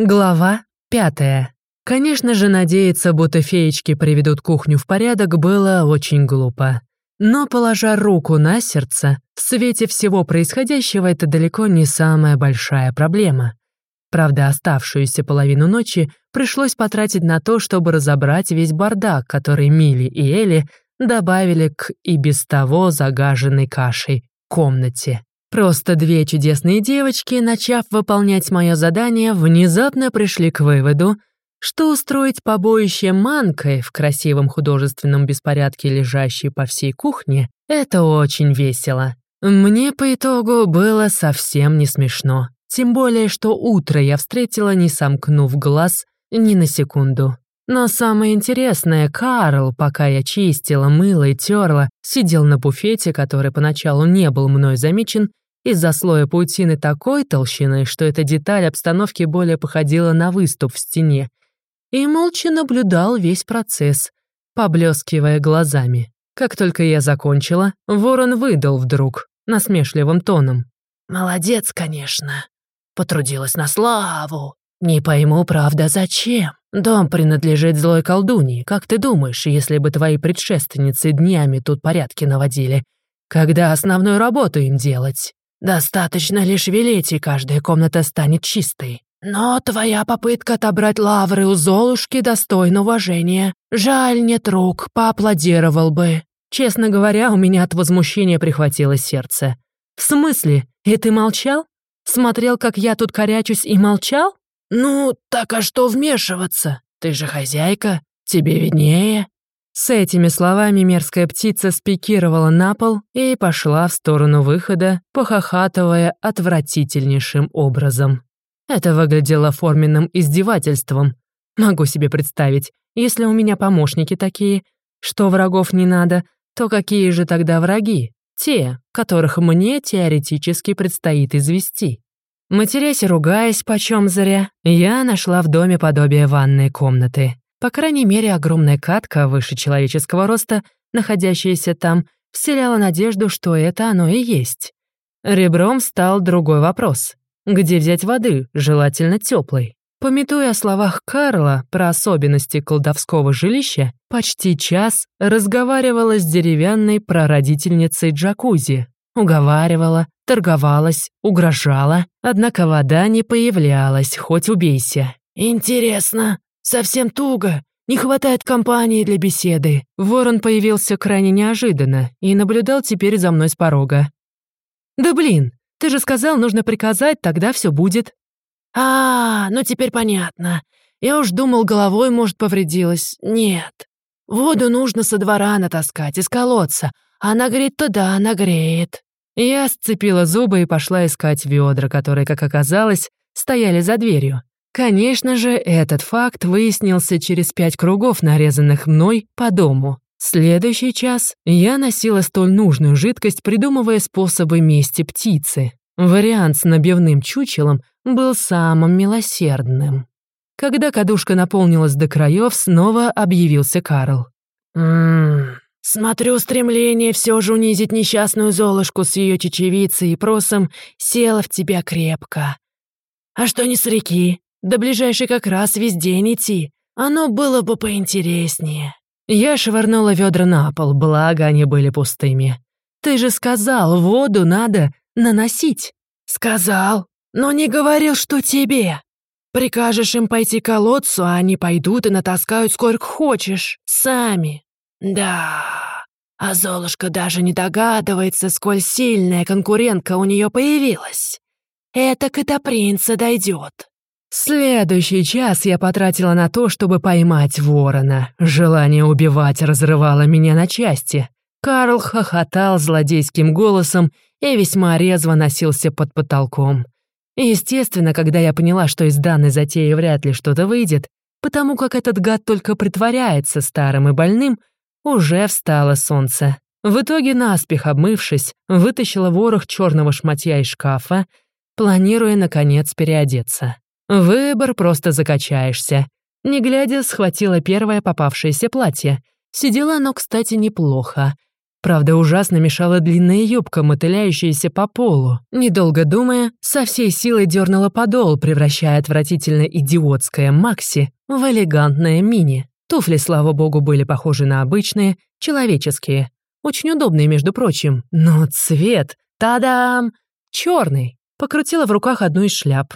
Глава пятая. Конечно же, надеяться, будто феечки приведут кухню в порядок, было очень глупо. Но, положа руку на сердце, в свете всего происходящего это далеко не самая большая проблема. Правда, оставшуюся половину ночи пришлось потратить на то, чтобы разобрать весь бардак, который Милли и Элли добавили к и без того загаженной кашей комнате. Просто две чудесные девочки, начав выполнять мое задание, внезапно пришли к выводу, что устроить побоище манкой в красивом художественном беспорядке, лежащей по всей кухне, это очень весело. Мне по итогу было совсем не смешно. Тем более, что утро я встретила, не сомкнув глаз ни на секунду. Но самое интересное, Карл, пока я чистила, мыла и терла, сидел на буфете, который поначалу не был мной замечен, из-за слоя паутины такой толщины, что эта деталь обстановки более походила на выступ в стене, и молча наблюдал весь процесс, поблескивая глазами. Как только я закончила, ворон выдал вдруг, насмешливым тоном. «Молодец, конечно. Потрудилась на славу. Не пойму, правда, зачем? Дом принадлежит злой колдуньи. Как ты думаешь, если бы твои предшественницы днями тут порядки наводили, когда основную работу им делать? Достаточно лишь велеть, и каждая комната станет чистой. Но твоя попытка отобрать лавры у Золушки достойна уважения. Жаль, нет рук, поаплодировал бы. Честно говоря, у меня от возмущения прихватило сердце. В смысле? И ты молчал? Смотрел, как я тут корячусь и молчал? Ну, так а что вмешиваться? Ты же хозяйка, тебе виднее. С этими словами мерзкая птица спикировала на пол и пошла в сторону выхода, похохатывая отвратительнейшим образом. Это выглядело форменным издевательством. Могу себе представить, если у меня помощники такие, что врагов не надо, то какие же тогда враги? Те, которых мне теоретически предстоит извести. Матерясь и ругаясь почем зря, я нашла в доме подобие ванной комнаты. По крайней мере, огромная катка выше человеческого роста, находящаяся там, вселяла надежду, что это оно и есть. Ребром стал другой вопрос. Где взять воды, желательно теплой? Пометуя о словах Карла про особенности колдовского жилища, почти час разговаривала с деревянной прародительницей джакузи. Уговаривала, торговалась, угрожала, однако вода не появлялась, хоть убейся. «Интересно, Совсем туго. Не хватает компании для беседы». Ворон появился крайне неожиданно и наблюдал теперь за мной с порога. «Да блин, ты же сказал, нужно приказать, тогда все будет». «А, ну теперь понятно. Я уж думал, головой, может, повредилась. Нет. Воду нужно со двора натаскать, из колодца. А нагреть-то да, нагреет». Я сцепила зубы и пошла искать ведра, которые, как оказалось, стояли за дверью. Конечно же, этот факт выяснился через пять кругов, нарезанных мной по дому. Следующий час я носила столь нужную жидкость, придумывая способы мести птицы. Вариант с набивным чучелом был самым милосердным. Когда кадушка наполнилась до краев, снова объявился Карл. «Ммм, смотрю, стремление все же унизить несчастную Золушку с ее чечевицей и просом село в тебя крепко. А что не с реки? До ближайшей как раз весь день идти. Оно было бы поинтереснее». Я швырнула ведра на пол, благо они были пустыми. «Ты же сказал, воду надо наносить». «Сказал, но не говорил, что тебе. Прикажешь им пойти к колодцу, а они пойдут и натаскают сколько хочешь, сами. Да, а Золушка даже не догадывается, сколь сильная конкурентка у нее появилась. Это и до принца дойдет. Следующий час я потратила на то, чтобы поймать ворона. Желание убивать разрывало меня на части. Карл хохотал злодейским голосом и весьма резво носился под потолком. Естественно, когда я поняла, что из данной затеи вряд ли что-то выйдет, потому как этот гад только притворяется старым и больным, уже встало солнце. В итоге, наспех обмывшись, вытащила ворох черного шматья из шкафа, планируя, наконец, переодеться. Выбор просто закачаешься. Не глядя, схватила первое попавшееся платье. Сидело оно, кстати, неплохо. Правда, ужасно мешала длинная юбка, мотыляющаяся по полу. Недолго думая, со всей силой дернула подол, превращая отвратительно идиотское Макси в элегантное мини. Туфли, слава богу, были похожи на обычные, человеческие. Очень удобные, между прочим. Но цвет, та-дам, черный. Покрутила в руках одну из шляп.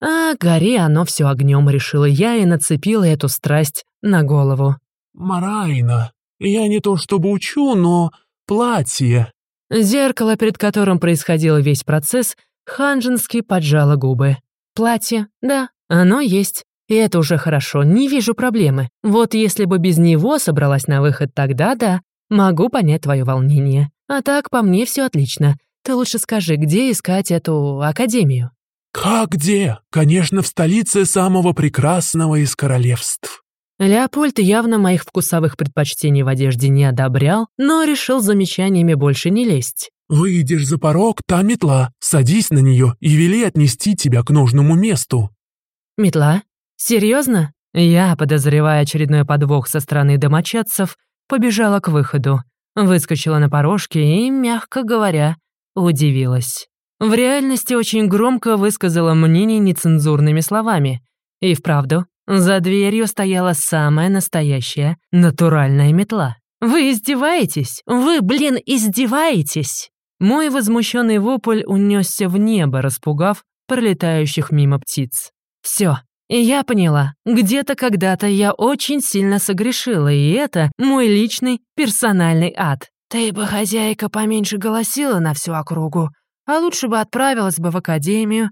А гори оно все огнем, решила я и нацепила эту страсть на голову. «Марайна, я не то чтобы учу, но платье». Зеркало, перед которым происходил весь процесс, Ханжински поджало губы. Платье, да, оно есть. И это уже хорошо, не вижу проблемы. Вот если бы без него собралась на выход, тогда да, могу понять твое волнение. А так, по мне все отлично. Ты лучше скажи, где искать эту академию? «Как где? Конечно, в столице самого прекрасного из королевств». Леопольд явно моих вкусовых предпочтений в одежде не одобрял, но решил замечаниями больше не лезть. «Выйдешь за порог, та метла, садись на нее и вели отнести тебя к нужному месту». «Метла? Серьезно?» Я, подозревая очередной подвох со стороны домочадцев, побежала к выходу, выскочила на порожке и, мягко говоря, удивилась. В реальности очень громко высказала мнение нецензурными словами. И вправду, за дверью стояла самая настоящая натуральная метла. «Вы издеваетесь? Вы, блин, издеваетесь?» Мой возмущенный вопль унесся в небо, распугав пролетающих мимо птиц. Все, я поняла, где-то когда-то я очень сильно согрешила, и это мой личный персональный ад. «Ты бы, хозяйка, поменьше голосила на всю округу, а лучше бы отправилась бы в академию.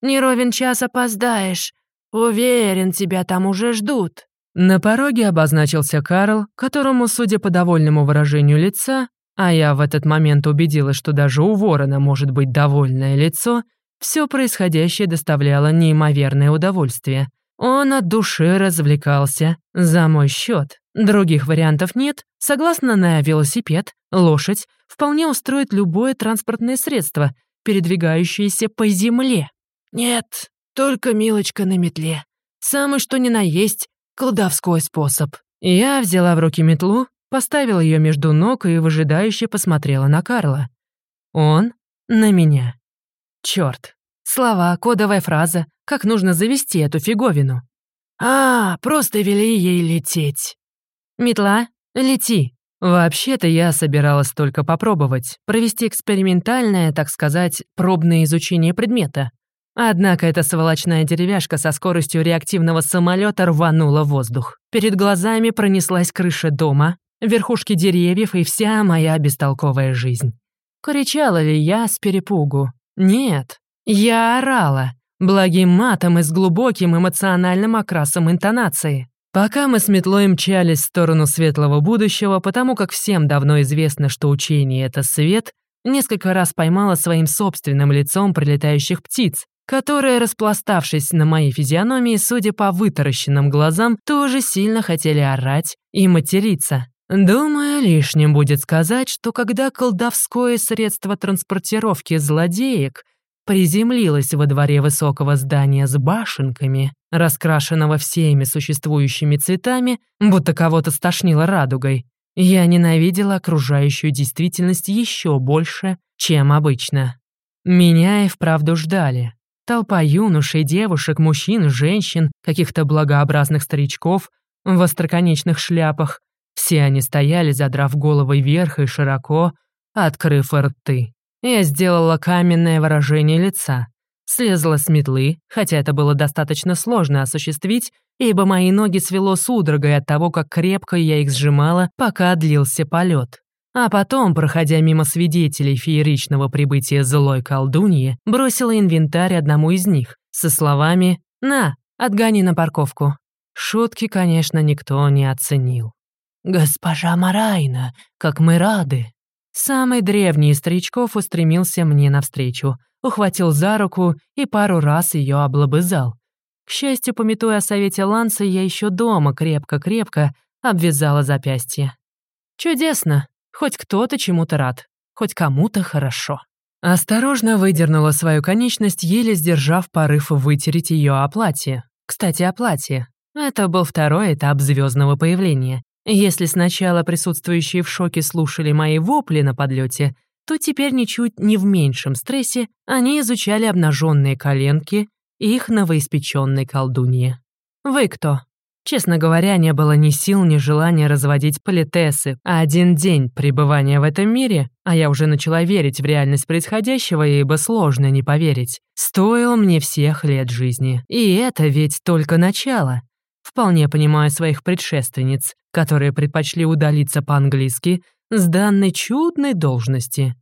Не ровен час опоздаешь. Уверен, тебя там уже ждут». На пороге обозначился Карл, которому, судя по довольному выражению лица, а я в этот момент убедилась, что даже у ворона может быть довольное лицо, все происходящее доставляло неимоверное удовольствие. Он от души развлекался за мой счет. Других вариантов нет. Согласно на велосипед, лошадь вполне устроит любое транспортное средство, передвигающееся по земле. Нет, только милочка на метле. Самый что ни на есть колдовской способ. Я взяла в руки метлу, поставила ее между ног и выжидающе посмотрела на Карла. Он на меня. Черт. Слова, кодовая фраза, как нужно завести эту фиговину. А, просто вели ей лететь. Метла, лети. Вообще-то я собиралась только попробовать, провести экспериментальное, так сказать, пробное изучение предмета. Однако эта сволочная деревяшка со скоростью реактивного самолета рванула в воздух. Перед глазами пронеслась крыша дома, верхушки деревьев и вся моя бестолковая жизнь. Кричала ли я с перепугу? Нет. Я орала, благим матом и с глубоким эмоциональным окрасом интонации. Пока мы с метлой мчались в сторону светлого будущего, потому как всем давно известно, что учение — это свет, несколько раз поймала своим собственным лицом прилетающих птиц, которые, распластавшись на моей физиономии, судя по вытаращенным глазам, тоже сильно хотели орать и материться. Думаю, лишним будет сказать, что когда колдовское средство транспортировки злодеек приземлилось во дворе высокого здания с башенками, раскрашенного всеми существующими цветами, будто кого-то стошнило радугой, я ненавидела окружающую действительность еще больше, чем обычно. Меня и вправду ждали. Толпа юношей, девушек, мужчин, женщин, каких-то благообразных старичков в остроконечных шляпах. Все они стояли, задрав головы вверх и широко, открыв рты. Я сделала каменное выражение лица, слезла с метлы, хотя это было достаточно сложно осуществить, ибо мои ноги свело судорогой от того, как крепко я их сжимала, пока длился полет. А потом, проходя мимо свидетелей фееричного прибытия злой колдуньи, бросила инвентарь одному из них со словами «На, отгони на парковку». Шутки, конечно, никто не оценил. «Госпожа Марайна, как мы рады!» Самый древний из старичков устремился мне навстречу, ухватил за руку и пару раз ее облобызал. К счастью, пометуя о совете Ланса, я еще дома крепко-крепко обвязала запястье. Чудесно, Хоть кто-то чему-то рад, хоть кому-то хорошо. Осторожно выдернула свою конечность, еле сдержав порыв вытереть ее о платье. Кстати, о платье. Это был второй этап звездного появления. Если сначала присутствующие в шоке слушали мои вопли на подлете, то теперь ничуть не в меньшем стрессе они изучали обнаженные коленки их новоиспеченной колдуньи. «Вы кто?» Честно говоря, не было ни сил, ни желания разводить политесы, а один день пребывания в этом мире, а я уже начала верить в реальность происходящего, ибо сложно не поверить, стоил мне всех лет жизни. И это ведь только начало. Вполне понимаю своих предшественниц, которые предпочли удалиться по-английски с данной чудной должности.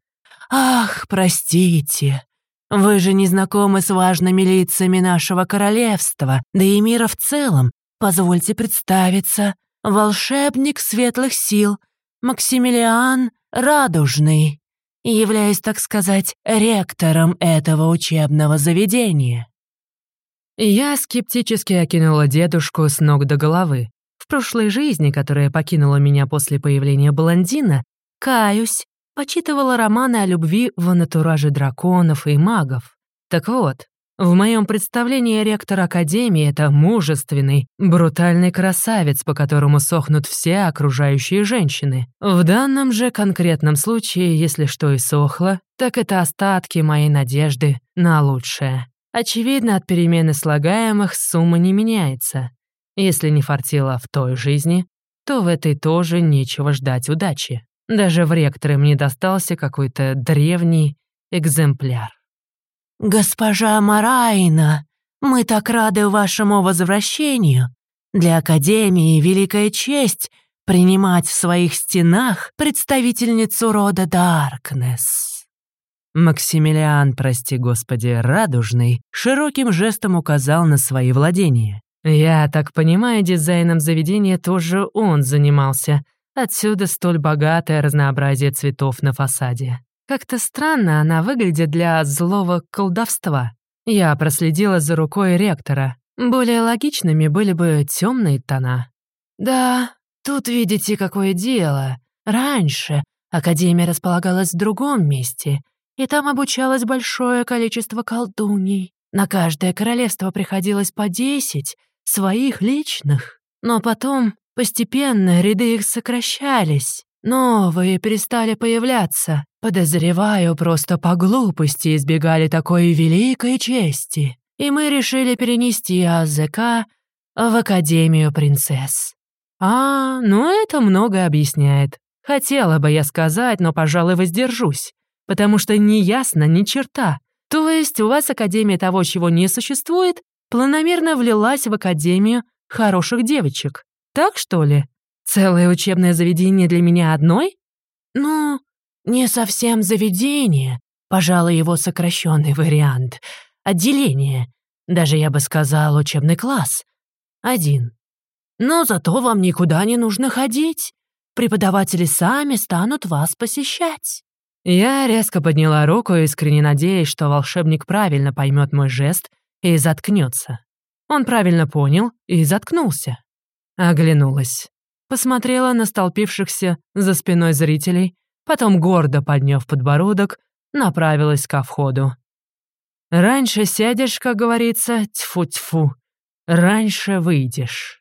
«Ах, простите, вы же не знакомы с важными лицами нашего королевства, да и мира в целом, Позвольте представиться, волшебник светлых сил, Максимилиан Радужный, являюсь, так сказать, ректором этого учебного заведения». Я скептически окинула дедушку с ног до головы. В прошлой жизни, которая покинула меня после появления блондина, каюсь, почитывала романы о любви в натураже драконов и магов. Так вот, в моем представлении ректор Академии — это мужественный, брутальный красавец, по которому сохнут все окружающие женщины. В данном же конкретном случае, если что и сохло, так это остатки моей надежды на лучшее. Очевидно, от перемены слагаемых сумма не меняется. Если не фартило в той жизни, то в этой тоже нечего ждать удачи. Даже в ректоре мне достался какой-то древний экземпляр. «Госпожа Марайна, мы так рады вашему возвращению. Для Академии великая честь принимать в своих стенах представительницу рода Даркнесс». Максимилиан, прости господи, радужный, широким жестом указал на свои владения. Я так понимаю, дизайном заведения тоже он занимался. Отсюда столь богатое разнообразие цветов на фасаде. Как-то странно она выглядит для злого колдовства. Я проследила за рукой ректора. Более логичными были бы темные тона. Да, тут видите, какое дело. Раньше Академия располагалась в другом месте, и там обучалось большое количество колдуней. На каждое королевство приходилось по десять, своих личных. Но потом постепенно ряды их сокращались. Новые перестали появляться. Подозреваю, просто по глупости избегали такой великой чести. И мы решили перенести АЗК в Академию принцесс. А, ну это многое объясняет. Хотела бы я сказать, но, пожалуй, воздержусь. Потому что не ясно ни черта. То есть у вас Академия того, чего не существует, планомерно влилась в Академию хороших девочек. Так что ли? Целое учебное заведение для меня одной? Ну, не совсем заведение, пожалуй, его сокращенный вариант. Отделение. Даже я бы сказал, учебный класс. Один. Но зато вам никуда не нужно ходить. Преподаватели сами станут вас посещать. Я резко подняла руку, искренне надеясь, что волшебник правильно поймет мой жест и заткнется. Он правильно понял и заткнулся. Оглянулась посмотрела на столпившихся за спиной зрителей, потом, гордо подняв подбородок, направилась ко входу. «Раньше сядешь, как говорится, тьфу-тьфу, раньше выйдешь».